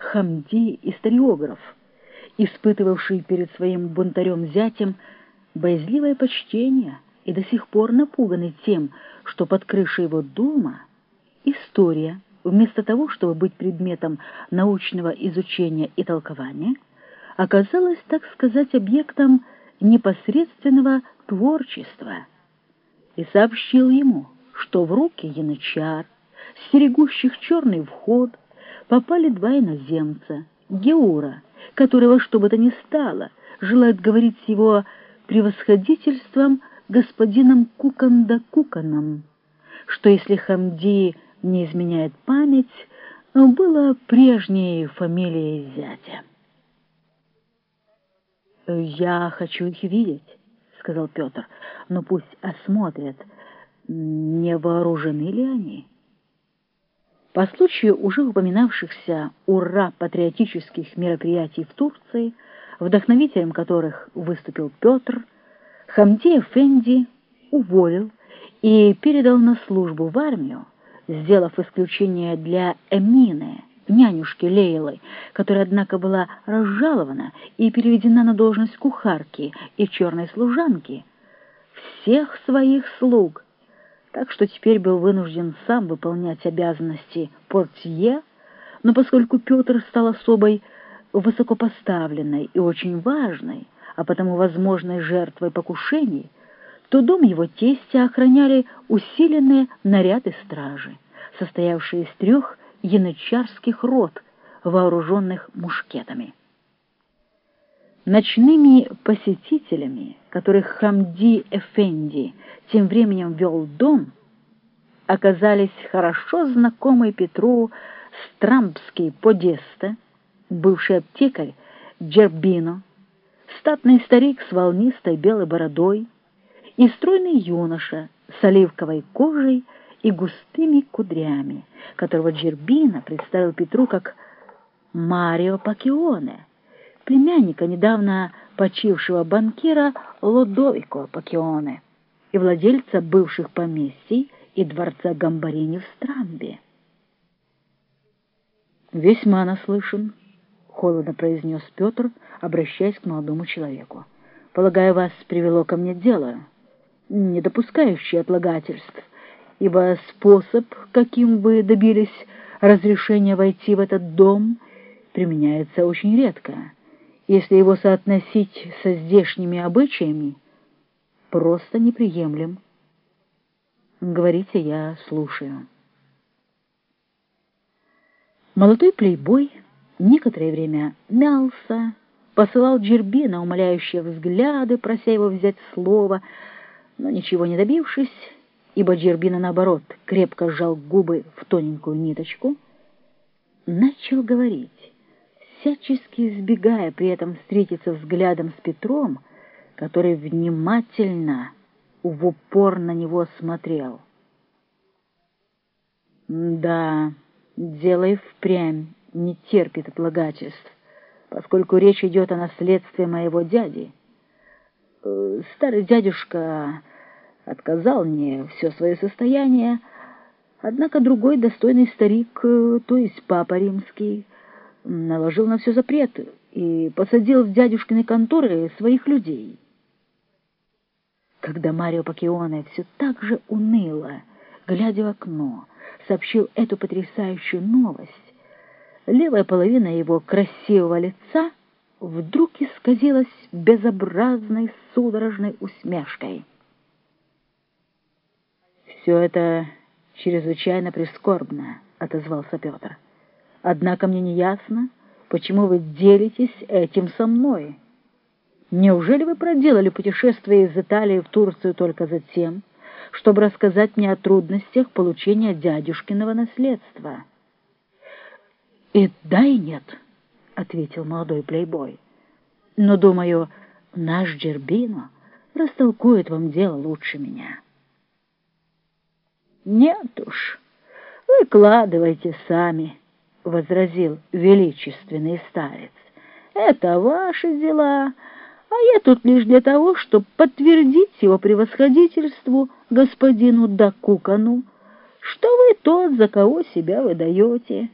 Хамди историограф, испытывавший перед своим бунтарем-зятем боязливое почтение и до сих пор напуганный тем, что под крышей его дома история, вместо того, чтобы быть предметом научного изучения и толкования, оказалась, так сказать, объектом непосредственного творчества, и сообщил ему, что в руки янычар, стерегущих черный вход, попали два иноземца, Геура, которого, что бы то ни стало, желает говорить с его превосходительством господином Куканда Куканом, что если Хамди не изменяет память, было прежней фамилией зятя. «Я хочу их видеть», — сказал Петр, — «но пусть осмотрят, не вооружены ли они». По случаю уже упоминавшихся ура-патриотических мероприятий в Турции, вдохновителем которых выступил Петр, Хамди Эфенди уволил и передал на службу в армию, сделав исключение для Эмины, нянюшки Лейлы, которая, однако, была разжалована и переведена на должность кухарки и черной служанки, всех своих слуг, так что теперь был вынужден сам выполнять обязанности портье, но поскольку Петр стал особой высокопоставленной и очень важной, а потому возможной жертвой покушений, то дом его тестя охраняли усиленные наряды стражи, состоявшие из трех янычарских рот, вооруженных мушкетами. Ночными посетителями, которых Хамди Эфенди тем временем вел дом, оказались хорошо знакомый Петру Страмбский Подеста, бывший аптекарь Джербино, статный старик с волнистой белой бородой и стройный юноша с оливковой кожей и густыми кудрями, которого Джербина представил Петру как Марио Пакионе, племянника недавно почившего банкира Лодовико Пакионе и владельца бывших поместий и дворца Гамбарини в Страмбе. «Весьма наслышан», — холодно произнес Петр, обращаясь к молодому человеку. «Полагаю, вас привело ко мне дело, не допускающее отлагательств, ибо способ, каким вы добились разрешения войти в этот дом, применяется очень редко. Если его соотносить со здешними обычаями, просто неприемлем. Говорите, я слушаю. Молодой плейбой некоторое время мялся, посылал Джербина умоляющие взгляды, прося его взять слово, но ничего не добившись, ибо Джербина, наоборот, крепко сжал губы в тоненькую ниточку, начал говорить, всячески избегая при этом встретиться взглядом с Петром, который внимательно, в упор на него смотрел. «Да, дело и впрямь не терпит отлагательств, поскольку речь идет о наследстве моего дяди. Э, старый дядюшка отказал мне все свое состояние, однако другой достойный старик, э, то есть папа римский, наложил на все запрет и посадил в дядюшкины конторы своих людей. Когда Марио Пакионе все так же уныло, глядя в окно, сообщил эту потрясающую новость, левая половина его красивого лица вдруг исказилась безобразной судорожной усмешкой. «Все это чрезвычайно прискорбно», — отозвался Петр. «Однако мне не ясно, почему вы делитесь этим со мной. Неужели вы проделали путешествие из Италии в Турцию только за тем, чтобы рассказать мне о трудностях получения дядюшкиного наследства?» «И да, и нет», — ответил молодой плейбой. «Но, думаю, наш Джербино растолкует вам дело лучше меня». «Нет уж, выкладывайте сами», — возразил величественный старец. «Это ваши дела, а я тут лишь для того, чтобы подтвердить его превосходительству господину Дакукану, что вы тот, за кого себя выдаете».